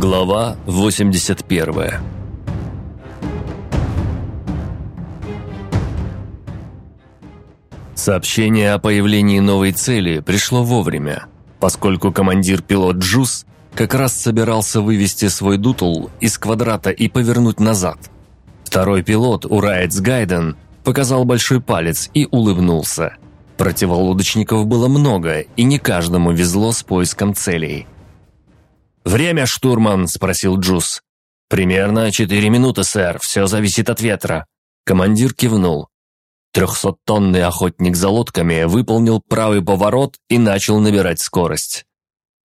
Глава 81 Сообщение о появлении новой цели пришло вовремя, поскольку командир-пилот Джус как раз собирался вывести свой дутл из квадрата и повернуть назад. Второй пилот, Ураец Гайден, показал большой палец и улыбнулся. Противолодочников было много, и не каждому везло с поиском целей – «Время, штурман?» – спросил Джус. «Примерно четыре минуты, сэр. Все зависит от ветра». Командир кивнул. Трехсоттонный охотник за лодками выполнил правый поворот и начал набирать скорость.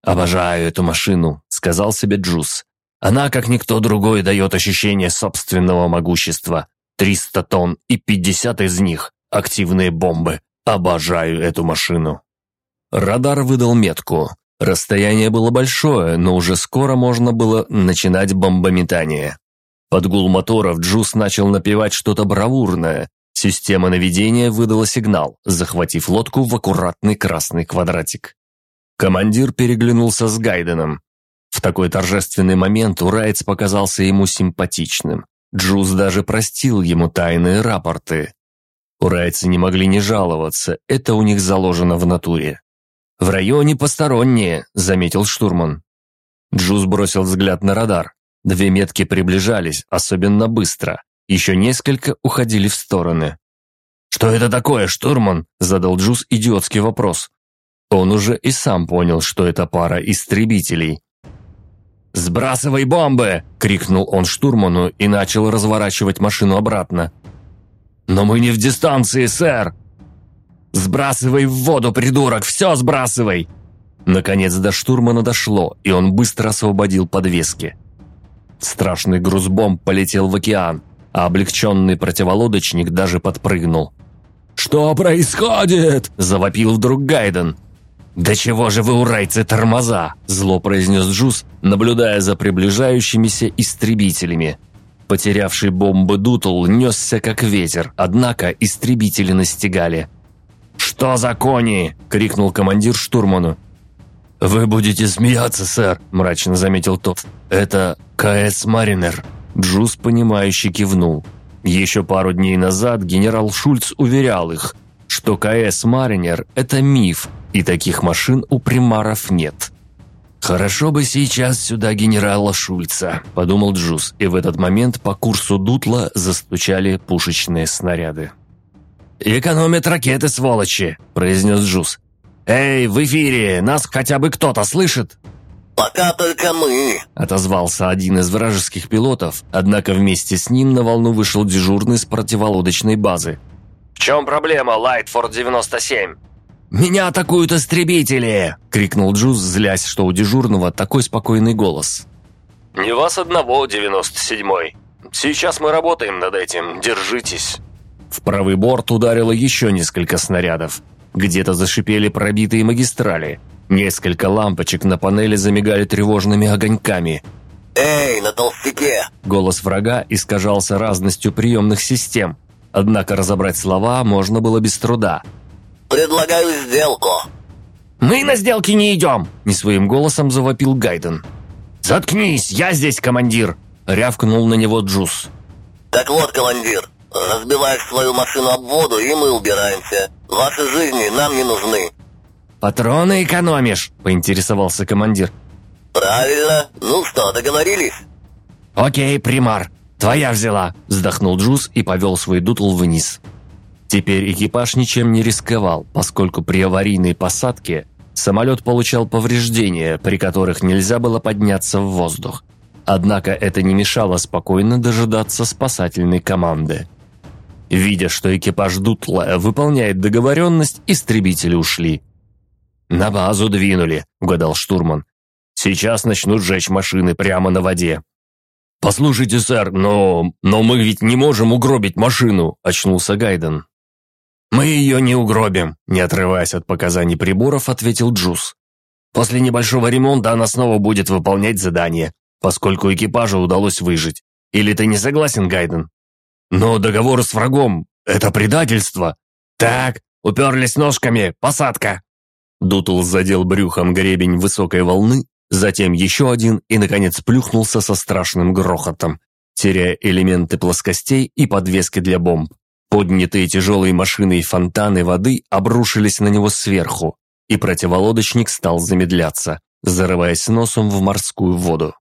«Обожаю эту машину», – сказал себе Джус. «Она, как никто другой, дает ощущение собственного могущества. Триста тонн и пятьдесят из них – активные бомбы. Обожаю эту машину». Радар выдал метку. Расстояние было большое, но уже скоро можно было начинать бомбометание. Под гул моторов Джус начал напевать что-то бравурное. Система наведения выдала сигнал, захватив лодку в аккуратный красный квадратик. Командир переглянулся с Гайденом. В такой торжественный момент Урайц показался ему симпатичным. Джус даже простил ему тайные рапорты. Урайцы не могли не жаловаться, это у них заложено в натуре. «В районе посторонние», — заметил штурман. Джуз бросил взгляд на радар. Две метки приближались, особенно быстро. Еще несколько уходили в стороны. «Что это такое, штурман?» – задал Джуз идиотский вопрос. Он уже и сам понял, что это пара истребителей. «Сбрасывай бомбы!» – крикнул он штурману и начал разворачивать машину обратно. «Но мы не в дистанции, сэр!» «Сбрасывай в воду, придурок! Все сбрасывай!» Наконец до штурмана дошло, и он быстро освободил подвески. Страшный грузбомб полетел в океан, а облегченный противолодочник даже подпрыгнул. «Что происходит?» – завопил вдруг Гайден. «Да чего же вы, урайцы, тормоза!» – зло произнес Джуз, наблюдая за приближающимися истребителями. Потерявший бомбы Дутл несся как ветер, однако истребители настигали – «Что за кони?» – крикнул командир штурману. «Вы будете смеяться, сэр», – мрачно заметил тот. «Это КС «Маринер». Джуз, понимающе кивнул. Еще пару дней назад генерал Шульц уверял их, что КС «Маринер» – это миф, и таких машин у примаров нет. «Хорошо бы сейчас сюда генерала Шульца», – подумал Джуз, и в этот момент по курсу Дутла застучали пушечные снаряды. «Экономят ракеты, сволочи!» – произнес Джуз. «Эй, в эфире! Нас хотя бы кто-то слышит?» «Пока только мы», – отозвался один из вражеских пилотов, однако вместе с ним на волну вышел дежурный с противолодочной базы. «В чем проблема, Лайтфорд-97?» «Меня атакуют истребители!» – крикнул Джуз, злясь, что у дежурного такой спокойный голос. «Не вас одного, 97-й. Сейчас мы работаем над этим, держитесь». В правый борт ударило еще несколько снарядов. Где-то зашипели пробитые магистрали. Несколько лампочек на панели замигали тревожными огоньками. «Эй, на толстяке!» Голос врага искажался разностью приемных систем. Однако разобрать слова можно было без труда. «Предлагаю сделку». «Мы на сделки не идем!» Не своим голосом завопил Гайден. «Заткнись, я здесь командир!» Рявкнул на него Джус. «Так вот, командир, Разбиваешь свою машину об воду, и мы убираемся. Ваши жизни нам не нужны». «Патроны экономишь?» – поинтересовался командир. «Правильно. Ну что, договорились?» «Окей, примар. Твоя взяла», – вздохнул Джуз и повел свой дутл вниз. Теперь экипаж ничем не рисковал, поскольку при аварийной посадке самолет получал повреждения, при которых нельзя было подняться в воздух. Однако это не мешало спокойно дожидаться спасательной команды. Видя, что экипаж Дутла выполняет договоренность, истребители ушли. «На базу двинули», — угадал штурман. «Сейчас начнут сжечь машины прямо на воде». «Послушайте, сэр, но... но мы ведь не можем угробить машину», — очнулся Гайден. «Мы ее не угробим», — не отрываясь от показаний приборов, ответил Джуз. «После небольшого ремонта она снова будет выполнять задание, поскольку экипажу удалось выжить. Или ты не согласен, Гайден?» Но договор с врагом — это предательство. Так, уперлись ножками, посадка. Дутл задел брюхом гребень высокой волны, затем еще один и, наконец, плюхнулся со страшным грохотом, теряя элементы плоскостей и подвески для бомб. Поднятые тяжелые машины и фонтаны воды обрушились на него сверху, и противолодочник стал замедляться, зарываясь носом в морскую воду.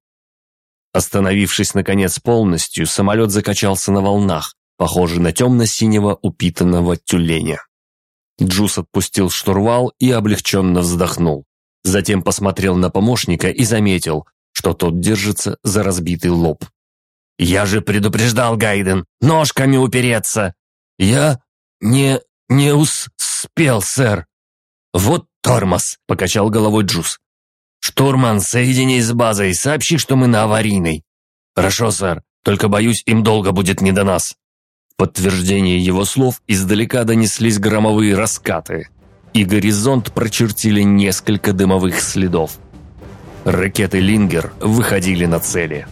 Остановившись, наконец, полностью, самолет закачался на волнах, похожий на темно-синего упитанного тюленя. Джус отпустил штурвал и облегченно вздохнул. Затем посмотрел на помощника и заметил, что тот держится за разбитый лоб. «Я же предупреждал, Гайден, ножками упереться!» «Я не... не успел, сэр!» «Вот тормоз!» – покачал головой Джус. «Штурман, соедини с базой, сообщи, что мы на аварийной». «Хорошо, сэр, только, боюсь, им долго будет не до нас». В подтверждение его слов издалека донеслись громовые раскаты, и горизонт прочертили несколько дымовых следов. Ракеты «Лингер» выходили на цели.